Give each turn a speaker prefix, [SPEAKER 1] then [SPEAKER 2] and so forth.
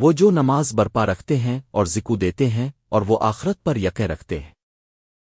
[SPEAKER 1] وہ جو نماز برپا رکھتے ہیں اور ذکو دیتے ہیں اور وہ آخرت پر یقیں رکھتے ہیں۔